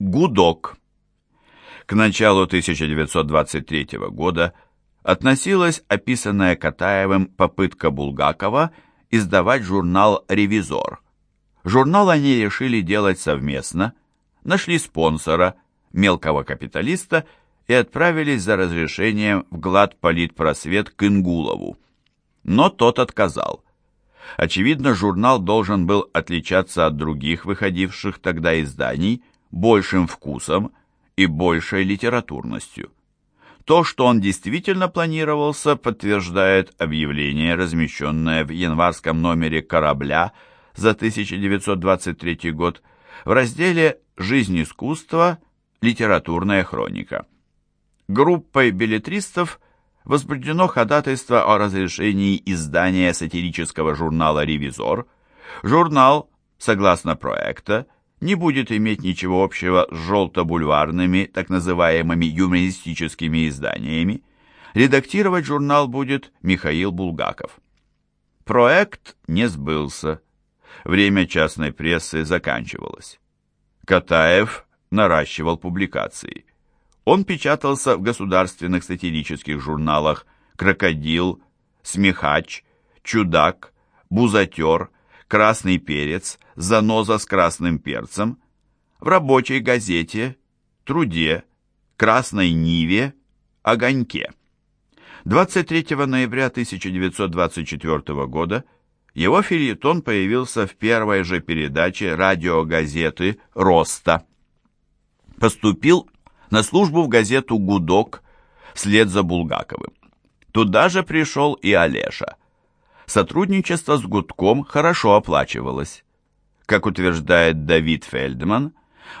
Гудок. К началу 1923 года относилась описанная Катаевым попытка Булгакова издавать журнал «Ревизор». Журнал они решили делать совместно, нашли спонсора, мелкого капиталиста, и отправились за разрешением в гладполитпросвет к Ингулову. Но тот отказал. Очевидно, журнал должен был отличаться от других выходивших тогда изданий большим вкусом и большей литературностью. То, что он действительно планировался, подтверждает объявление, размещенное в январском номере «Корабля» за 1923 год в разделе «Жизнь искусства. Литературная хроника». Группой билетристов возбуждено ходатайство о разрешении издания сатирического журнала «Ревизор». Журнал, согласно проекта, не будет иметь ничего общего с желто-бульварными, так называемыми юмористическими изданиями. Редактировать журнал будет Михаил Булгаков. Проект не сбылся. Время частной прессы заканчивалось. Катаев наращивал публикации. Он печатался в государственных сатирических журналах «Крокодил», «Смехач», «Чудак», «Бузатер», «Красный перец», «Заноза с красным перцем», в рабочей газете, «Труде», «Красной Ниве», «Огоньке». 23 ноября 1924 года его филетон появился в первой же передаче радиогазеты «Роста». Поступил на службу в газету «Гудок» вслед за Булгаковым. Туда же пришел и Олеша. Сотрудничество с Гудком хорошо оплачивалось. Как утверждает Давид Фельдман,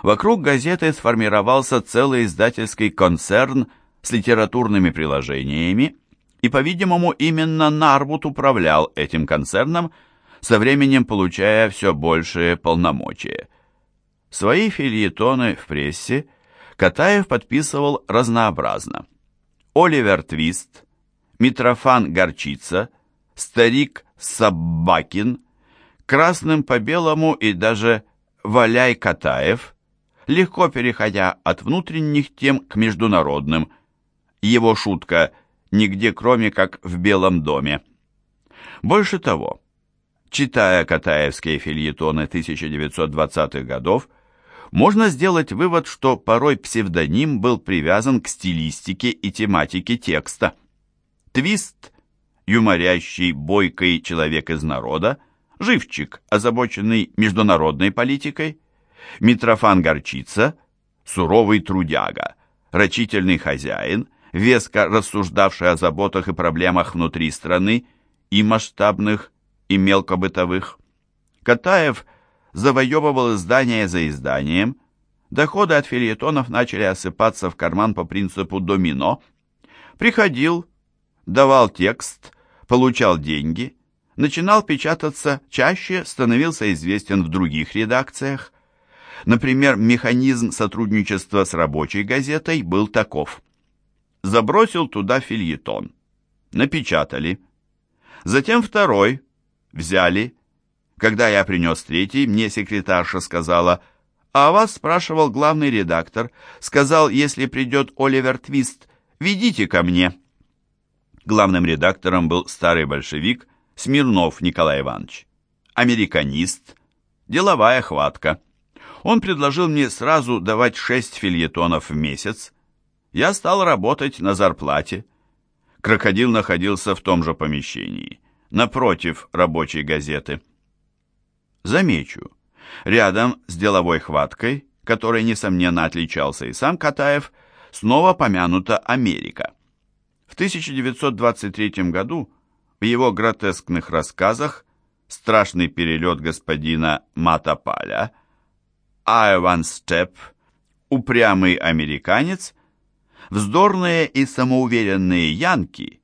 вокруг газеты сформировался целый издательский концерн с литературными приложениями, и, по-видимому, именно Нарбут управлял этим концерном, со временем получая все большие полномочия. Свои фильетоны в прессе Катаев подписывал разнообразно. Оливер Твист, Митрофан Горчица, Старик Саббакин, Красным по белому и даже Валяй Катаев, легко переходя от внутренних тем к международным. Его шутка «Нигде кроме как в Белом доме». Больше того, читая катаевские фильетоны 1920-х годов, можно сделать вывод, что порой псевдоним был привязан к стилистике и тематике текста. Твист, юморящий, бойкий человек из народа, живчик, озабоченный международной политикой, Митрофан Горчица, суровый трудяга, рачительный хозяин, веско рассуждавший о заботах и проблемах внутри страны, и масштабных, и мелкобытовых. Катаев – завоевывал издание за изданием, доходы от филетонов начали осыпаться в карман по принципу домино. Приходил, давал текст, получал деньги, начинал печататься чаще, становился известен в других редакциях. Например, механизм сотрудничества с рабочей газетой был таков. Забросил туда фильетон. Напечатали. Затем второй. Взяли когда я принес третий, мне секретарша сказала, «А вас спрашивал главный редактор. Сказал, если придет Оливер Твист, ведите ко мне». Главным редактором был старый большевик Смирнов Николай Иванович. Американист, деловая хватка. Он предложил мне сразу давать шесть фильетонов в месяц. Я стал работать на зарплате. Крокодил находился в том же помещении, напротив рабочей газеты. Замечу, рядом с деловой хваткой, которой, несомненно, отличался и сам Катаев, снова помянута Америка. В 1923 году в его гротескных рассказах «Страшный перелет господина Матапаля», «Айван Степ», «Упрямый американец», вздорные и самоуверенные янки,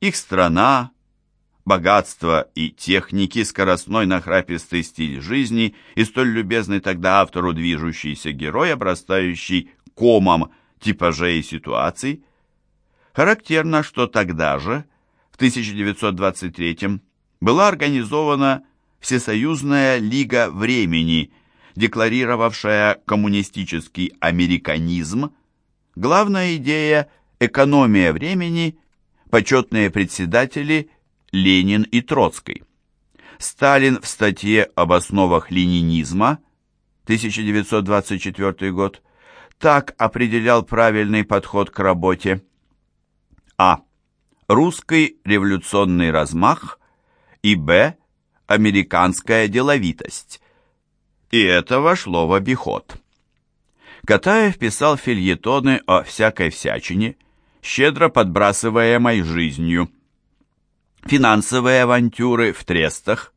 их страна, богатства и техники, скоростной нахрапистый стиль жизни и столь любезный тогда автору движущийся герой, обрастающий комом типажей и ситуаций. Характерно, что тогда же, в 1923 была организована Всесоюзная Лига Времени, декларировавшая коммунистический американизм, главная идея – экономия времени, почетные председатели Ленин и Троцкий. Сталин в статье об основах ленинизма 1924 год так определял правильный подход к работе. А. Русский революционный размах и Б. Американская деловитость. И это вошло в обиход. Катаев писал фильетоны о всякой всячине, щедро подбрасываемой жизнью. Финансовые авантюры в трестах,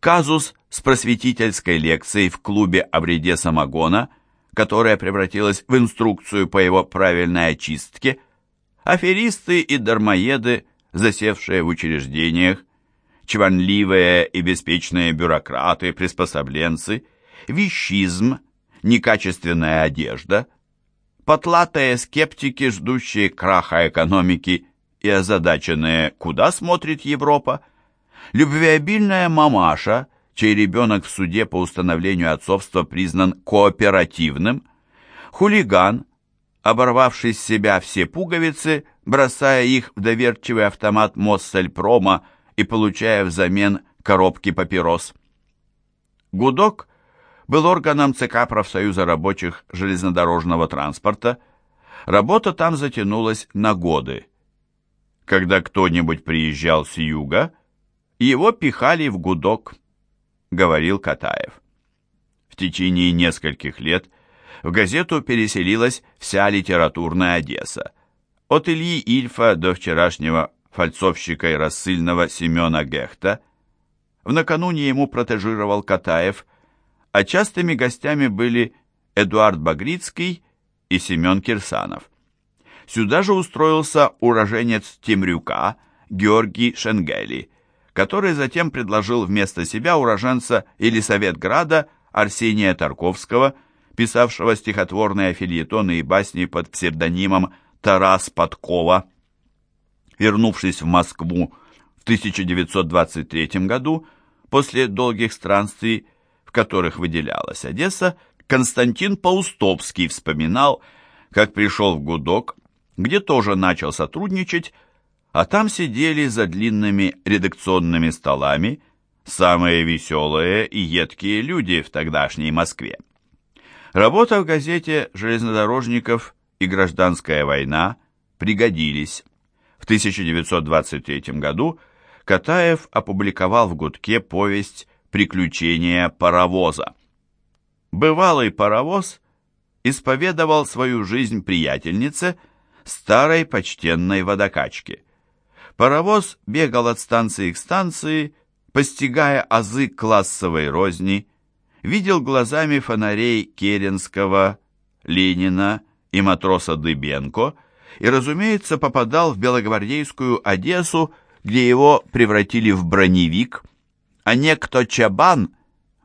казус с просветительской лекцией в клубе о вреде самогона, которая превратилась в инструкцию по его правильной очистке, аферисты и дармоеды, засевшие в учреждениях, чванливые и беспечные бюрократы, приспособленцы, вещизм, некачественная одежда, потлатые скептики, ждущие краха экономики и озадаченные, куда смотрит Европа, любвеобильная мамаша, чей ребенок в суде по установлению отцовства признан кооперативным, хулиган, оборвавший с себя все пуговицы, бросая их в доверчивый автомат Моссельпрома и получая взамен коробки папирос. Гудок был органом ЦК профсоюза рабочих железнодорожного транспорта. Работа там затянулась на годы. Когда кто-нибудь приезжал с юга, его пихали в гудок, говорил Катаев. В течение нескольких лет в газету переселилась вся литературная Одесса. От Ильи Ильфа до вчерашнего фальцовщика и рассыльного Семена Гехта. В накануне ему протежировал Катаев, а частыми гостями были Эдуард Багрицкий и Семен Кирсанов. Сюда же устроился уроженец Темрюка Георгий Шенгели, который затем предложил вместо себя уроженца Елисаветграда Арсения Тарковского, писавшего стихотворные фильетоны и басни под псевдонимом Тарас Подкова. Вернувшись в Москву в 1923 году, после долгих странствий, в которых выделялась Одесса, Константин Паустовский вспоминал, как пришел в Гудок, где тоже начал сотрудничать, а там сидели за длинными редакционными столами самые веселые и едкие люди в тогдашней Москве. Работа в газете «Железнодорожников» и «Гражданская война» пригодились. В 1923 году Катаев опубликовал в «Гудке» повесть «Приключения паровоза». Бывалый паровоз исповедовал свою жизнь приятельнице, старой почтенной водокачке. Паровоз бегал от станции к станции, постигая азы классовой розни, видел глазами фонарей Керенского, Ленина и матроса Дыбенко – и, разумеется, попадал в белогвардейскую Одессу, где его превратили в броневик, а некто Чабан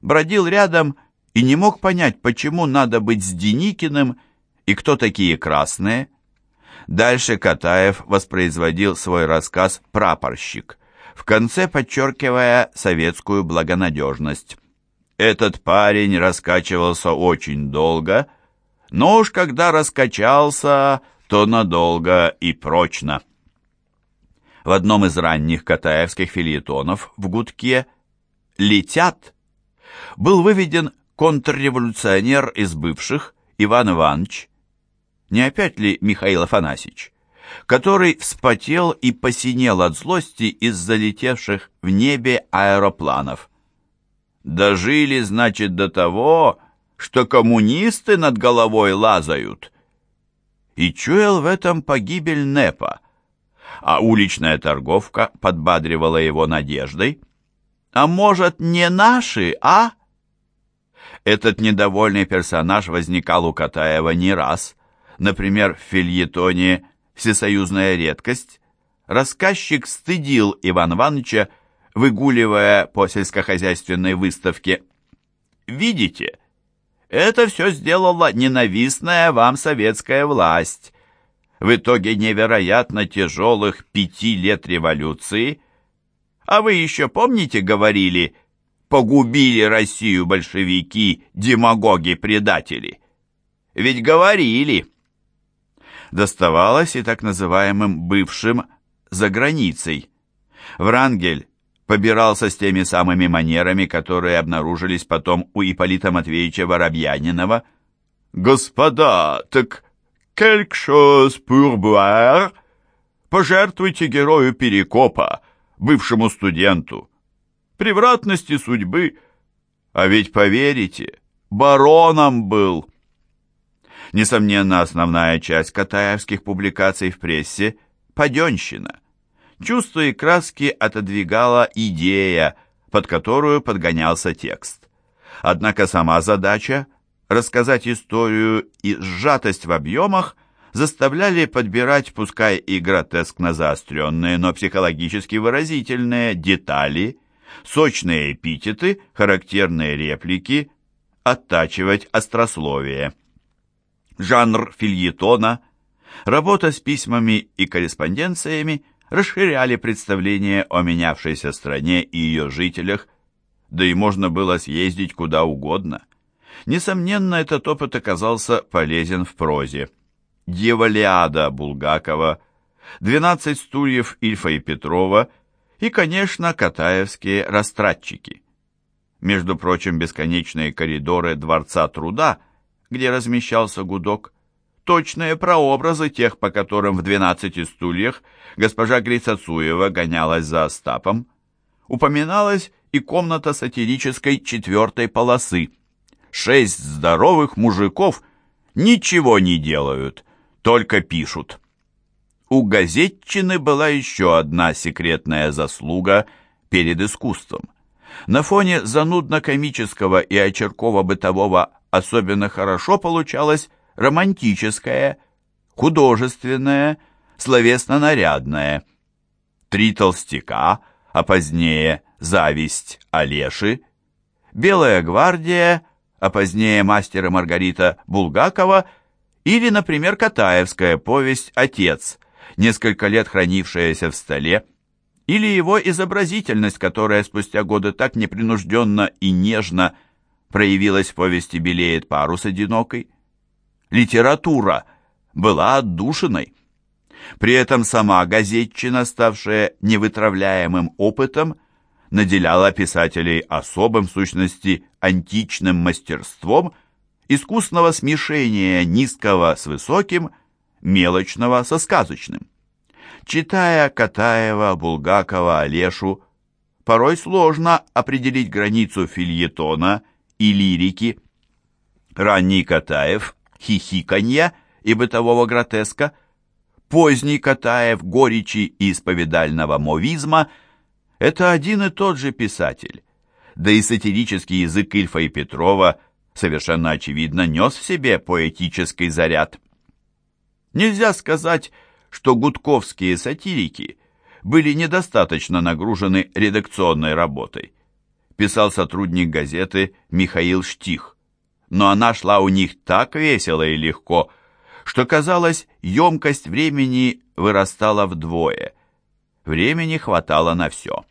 бродил рядом и не мог понять, почему надо быть с Деникиным и кто такие красные. Дальше Катаев воспроизводил свой рассказ «Прапорщик», в конце подчеркивая советскую благонадежность. Этот парень раскачивался очень долго, но уж когда раскачался, то надолго и прочно. В одном из ранних катаевских фильетонов в гудке «Летят» был выведен контрреволюционер из бывших Иван Иванович, не опять ли Михаил Афанасьевич, который вспотел и посинел от злости из залетевших в небе аэропланов. Дожили, значит, до того, что коммунисты над головой лазают, и чуял в этом погибель Непа, а уличная торговка подбадривала его надеждой. «А может, не наши, а?» Этот недовольный персонаж возникал у Катаева не раз. Например, в фильетоне «Всесоюзная редкость» рассказчик стыдил Иван Ивановича, выгуливая по сельскохозяйственной выставке. «Видите, это все сделала ненавистная вам советская власть. В итоге невероятно тяжелых пяти лет революции. А вы еще помните, говорили, погубили Россию большевики, демагоги-предатели. Ведь говорили. Доставалось и так называемым бывшим за границей. Врангель побирался с теми самыми манерами, которые обнаружились потом у Ипполита Матвеевича Воробьянинова. «Господа, так quelque chose pour boire?» «Пожертвуйте герою Перекопа, бывшему студенту. Превратности судьбы, а ведь, поверите, бароном был». Несомненно, основная часть катаевских публикаций в прессе – паденщина. Чувства и краски отодвигала идея, под которую подгонялся текст. Однако сама задача – рассказать историю и сжатость в объемах заставляли подбирать, пускай и гротескно заостренные, но психологически выразительные детали, сочные эпитеты, характерные реплики, оттачивать острословие. Жанр фильетона, работа с письмами и корреспонденциями расширяли представление о менявшейся стране и ее жителях, да и можно было съездить куда угодно. Несомненно, этот опыт оказался полезен в прозе. Дьяволиада Булгакова, «Двенадцать стульев» Ильфа и Петрова и, конечно, катаевские растратчики. Между прочим, бесконечные коридоры Дворца труда, где размещался гудок, точные прообразы тех, по которым в «Двенадцати стульях» госпожа Грицацуева гонялась за Остапом. Упоминалась и комната сатирической четвертой полосы. Шесть здоровых мужиков ничего не делают, только пишут. У газетчины была еще одна секретная заслуга перед искусством. На фоне занудно-комического и очерково-бытового особенно хорошо получалось романтическое, художественное, словесно-нарядное. Три толстяка, а позднее «Зависть» Олеши, «Белая гвардия», а позднее «Мастер и Маргарита» Булгакова или, например, Катаевская повесть «Отец», несколько лет хранившаяся в столе, или его изобразительность, которая спустя годы так непринужденно и нежно проявилась в повести «Белеет парус одинокой», литература была отдушиной. При этом сама газетчина, ставшая невытравляемым опытом, наделяла писателей особым, в сущности, античным мастерством искусного смешения низкого с высоким, мелочного со сказочным. Читая Катаева, Булгакова, Олешу, порой сложно определить границу фильетона и лирики. Ранний Катаев хихиканья и бытового гротеска, поздний Катаев горечи и исповедального мовизма – это один и тот же писатель. Да и сатирический язык Ильфа и Петрова совершенно очевидно нес в себе поэтический заряд. Нельзя сказать, что гудковские сатирики были недостаточно нагружены редакционной работой, писал сотрудник газеты Михаил Штих но она шла у них так весело и легко, что, казалось, емкость времени вырастала вдвое. Времени хватало на все.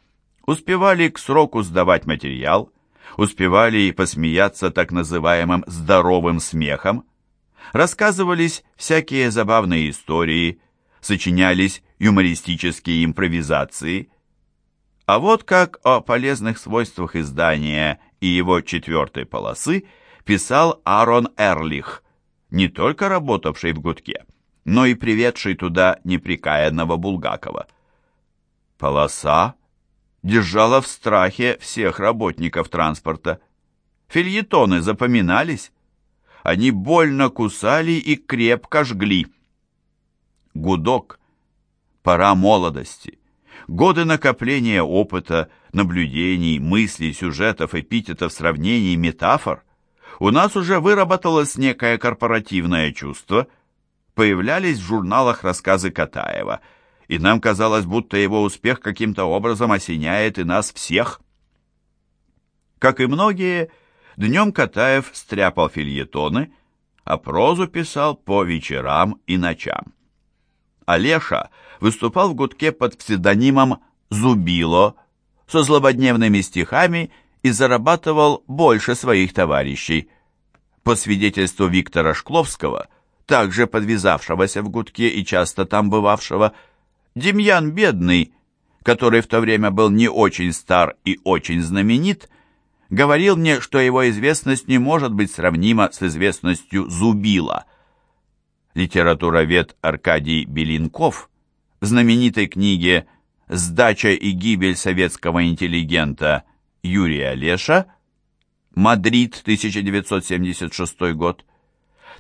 Успевали к сроку сдавать материал, успевали и посмеяться так называемым «здоровым смехом», рассказывались всякие забавные истории, сочинялись юмористические импровизации. А вот как о полезных свойствах издания и его четвертой полосы – писал Аарон Эрлих, не только работавший в гудке, но и приведший туда неприкаянного Булгакова. Полоса держала в страхе всех работников транспорта. Фильетоны запоминались. Они больно кусали и крепко жгли. Гудок. Пора молодости. Годы накопления опыта, наблюдений, мыслей, сюжетов, эпитетов, сравнений, метафор у нас уже выработалось некое корпоративное чувство, появлялись в журналах рассказы Катаева, и нам казалось, будто его успех каким-то образом осеняет и нас всех. Как и многие, днем Катаев стряпал фильетоны, а прозу писал по вечерам и ночам. Олеша выступал в гудке под псевдонимом «Зубило» со злободневными стихами и зарабатывал больше своих товарищей. По свидетельству Виктора Шкловского, также подвязавшегося в гудке и часто там бывавшего, Демьян Бедный, который в то время был не очень стар и очень знаменит, говорил мне, что его известность не может быть сравнима с известностью Зубила. Литературовед Аркадий Белинков в знаменитой книге «Сдача и гибель советского интеллигента» Юрия Леша, Мадрид, 1976 год,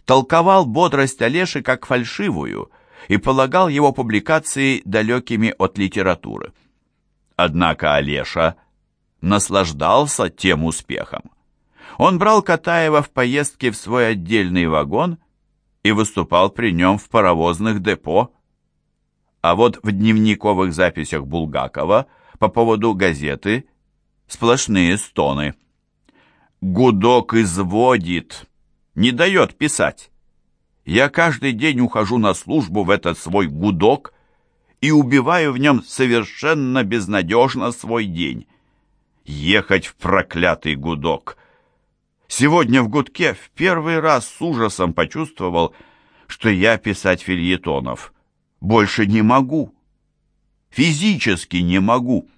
толковал бодрость Олеши как фальшивую и полагал его публикации далекими от литературы. Однако Олеша наслаждался тем успехом. Он брал Катаева в поездки в свой отдельный вагон и выступал при нем в паровозных депо. А вот в дневниковых записях Булгакова по поводу газеты сплошные стоны. «Гудок изводит, не дает писать. Я каждый день ухожу на службу в этот свой гудок и убиваю в нем совершенно безнадежно свой день. Ехать в проклятый гудок!» Сегодня в гудке в первый раз с ужасом почувствовал, что я писать фильетонов больше не могу. Физически не могу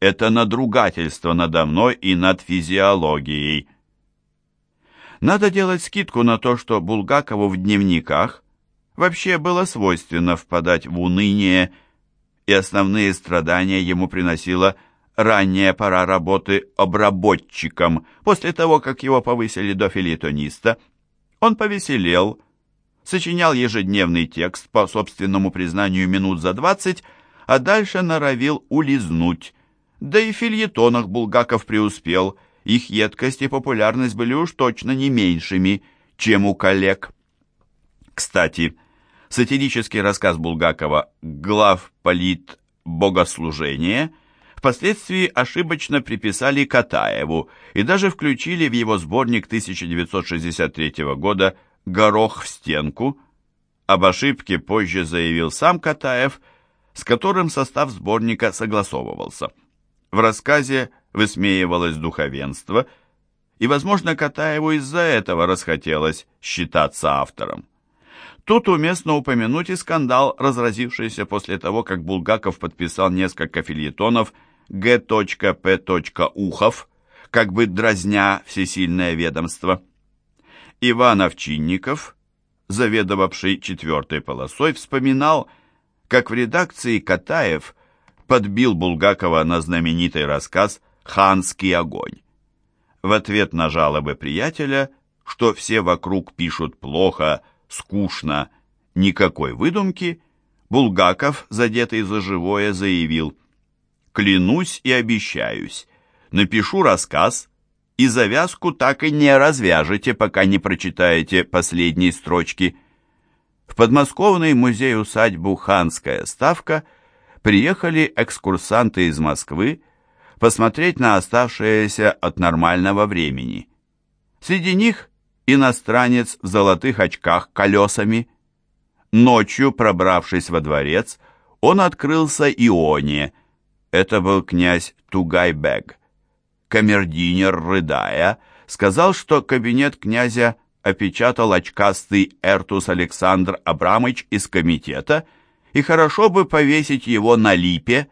это надругательство надо мной и над физиологией. Надо делать скидку на то, что Булгакову в дневниках вообще было свойственно впадать в уныние, и основные страдания ему приносила ранняя пора работы обработчиком. После того, как его повысили до филитониста, он повеселел, сочинял ежедневный текст по собственному признанию минут за двадцать, а дальше норовил улизнуть, да и в фильетонах Булгаков преуспел, их едкость и популярность были уж точно не меньшими, чем у коллег. Кстати, сатирический рассказ Булгакова «Глав полит богослужение» впоследствии ошибочно приписали Катаеву и даже включили в его сборник 1963 года «Горох в стенку». Об ошибке позже заявил сам Катаев, с которым состав сборника согласовывался. В рассказе высмеивалось духовенство, и, возможно, Катаеву из-за этого расхотелось считаться автором. Тут уместно упомянуть и скандал, разразившийся после того, как Булгаков подписал несколько фильетонов Г.П. Ухов, как бы дразня всесильное ведомство. Иван Овчинников, заведовавший четвертой полосой, вспоминал, как в редакции Катаев подбил Булгакова на знаменитый рассказ «Ханский огонь». В ответ на жалобы приятеля, что все вокруг пишут плохо, скучно, никакой выдумки, Булгаков, задетый за живое, заявил «Клянусь и обещаюсь, напишу рассказ, и завязку так и не развяжете, пока не прочитаете последние строчки». В подмосковный музей-усадьбу «Ханская ставка» приехали экскурсанты из Москвы посмотреть на оставшееся от нормального времени. Среди них иностранец в золотых очках колесами. Ночью, пробравшись во дворец, он открылся Ионе. Это был князь Тугайбег. Камердинер, рыдая, сказал, что кабинет князя опечатал очкастый Эртус Александр Абрамыч из комитета и хорошо бы повесить его на липе.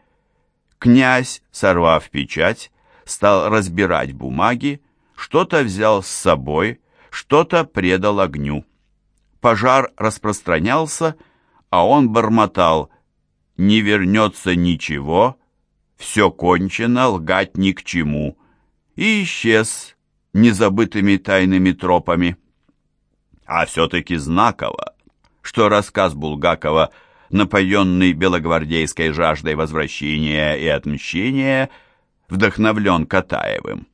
Князь, сорвав печать, стал разбирать бумаги, что-то взял с собой, что-то предал огню. Пожар распространялся, а он бормотал «Не вернется ничего, все кончено, лгать ни к чему» и исчез незабытыми тайными тропами. А все-таки знаково, что рассказ Булгакова – напоенный белогвардейской жаждой возвращения и отмщения, вдохновлен Катаевым.